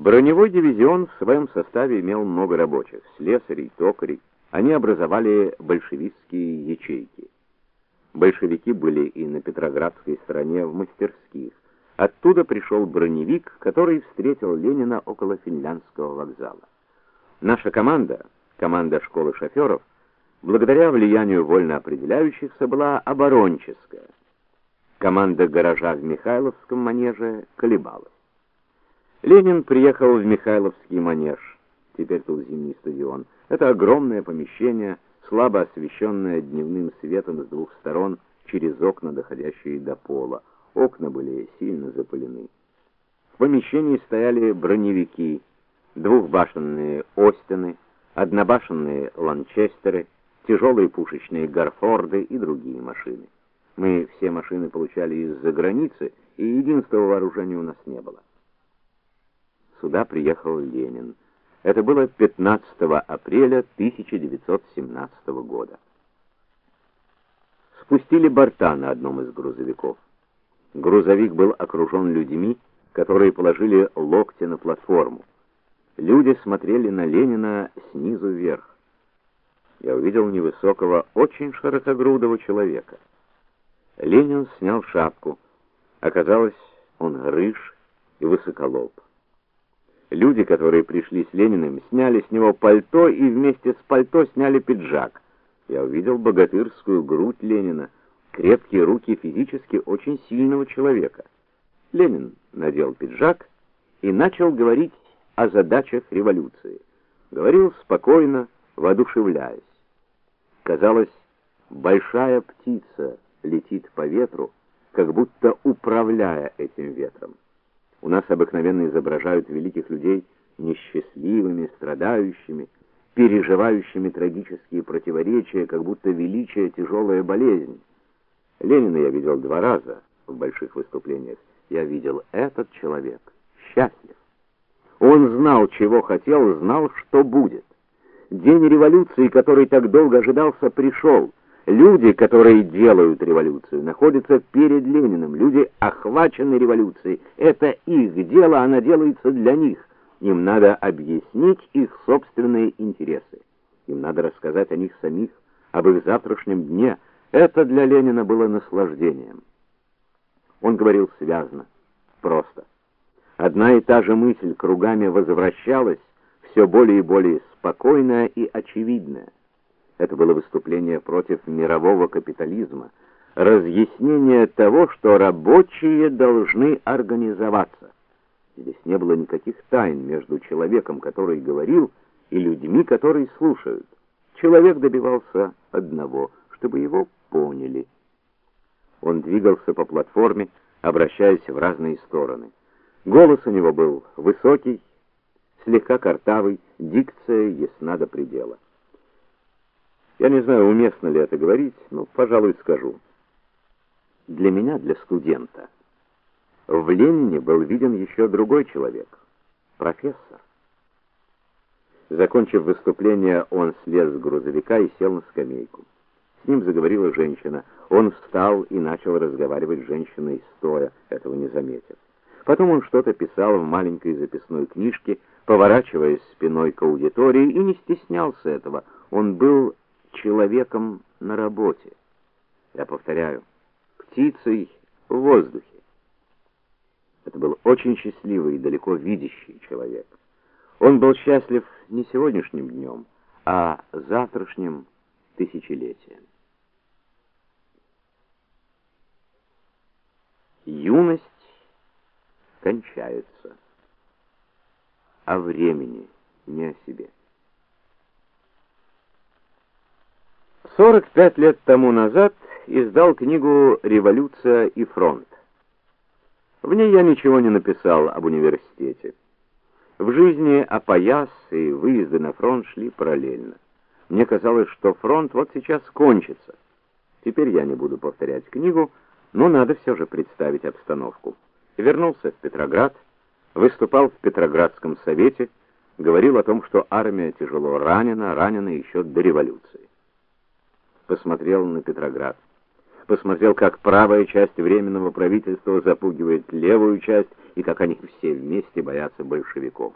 Броневой дивизион в своем составе имел много рабочих: слесарей, токарей. Они образовали большевистские ячейки. Большевики были и на Петроградской стороне в мастерских. Оттуда пришел броневик, который встретил Ленина около финляндского вокзала. Наша команда, команда школы шоферов, благодаря влиянию вольно определяющихся была оборонческая. Команда гаража в Михайловском манеже колебалась. Ленин приехал в Михайловский манеж. Теперь тут зимний стадион. Это огромное помещение, слабо освещенное дневным светом с двух сторон через окна, доходящие до пола. Окна были сильно запылены. В помещении стояли броневики, двухбашенные Остины, однобашенные Ланчестеры, тяжелые пушечные Гарфорды и другие машины. Мы все машины получали из-за границы, и единственного вооружения у нас не было. Сюда приехал Ленин. Это было 15 апреля 1917 года. Спустили борта на одном из грузовиков. Грузовик был окружен людьми, которые положили локти на платформу. Люди смотрели на Ленина снизу вверх. Я увидел невысокого, очень широкогрудого человека. Ленин снял шапку. Оказалось, он рыж и высоколоб. Люди, которые пришли с Лениным, сняли с него пальто и вместе с пальто сняли пиджак. Я увидел богатырскую грудь Ленина, крепкие руки физически очень сильного человека. Ленин надел пиджак и начал говорить о задачах революции. Говорил спокойно, воодушевляясь. Казалось, большая птица летит по ветру, как будто управляя этим ветром. У нас обыкновенно изображают великих людей несчастливыми, страдающими, переживающими трагические противоречия, как будто величие тяжелая болезнь. Ленина я видел два раза в больших выступлениях. Я видел этот человек счастлив. Он знал, чего хотел, знал, что будет. День революции, который так долго ожидался, пришел. Люди, которые делают революцию, находятся перед Лениным. Люди охвачены революцией. Это их дело, она делается для них. Им надо объяснить их собственные интересы. Им надо рассказать о них самих, об их завтрашнем дне. Это для Ленина было наслаждением. Он говорил связно, просто. Одна и та же мысль кругами возвращалась, все более и более спокойная и очевидная. Это было выступление против мирового капитализма, разъяснение того, что рабочие должны организоваться. Здесь не было никаких тайн между человеком, который говорил, и людьми, которые слушают. Человек добивался одного, чтобы его поняли. Он двигался по платформе, обращаясь в разные стороны. Голос у него был высокий, слегка картавый, дикция ясна до предела. Я не знаю, уместно ли это говорить, но, пожалуй, скажу. Для меня, для студента, в Ленине был виден еще другой человек профессор. Закончив выступление, он слез с грузовика и сел на скамейку. С ним заговорила женщина. Он встал и начал разговаривать с женщиной стоя, этого не заметив. Потом он что-то писал в маленькой записной книжке, поворачиваясь спиной к аудитории, и не стеснялся этого. Он был человеком на работе. Я повторяю, птицей в воздухе. Это был очень счастливый и далеко видящий человек. Он был счастлив не сегодняшним днем, а завтрашним тысячелетием. Юность кончается, а времени не о себе. 45 лет тому назад издал книгу Революция и фронт. В ней я ничего не написал об университете. В жизни опояс и выезды на фронт шли параллельно. Мне казалось, что фронт вот сейчас кончится. Теперь я не буду повторять книгу, но надо все же представить обстановку. Вернулся в Петроград, выступал в Петроградском совете, говорил о том, что армия тяжело ранена, ранена еще до революции посмотрел на Петроград. Посмотрел, как правая часть временного правительства запугивает левую часть и как они все вместе боятся большевиков.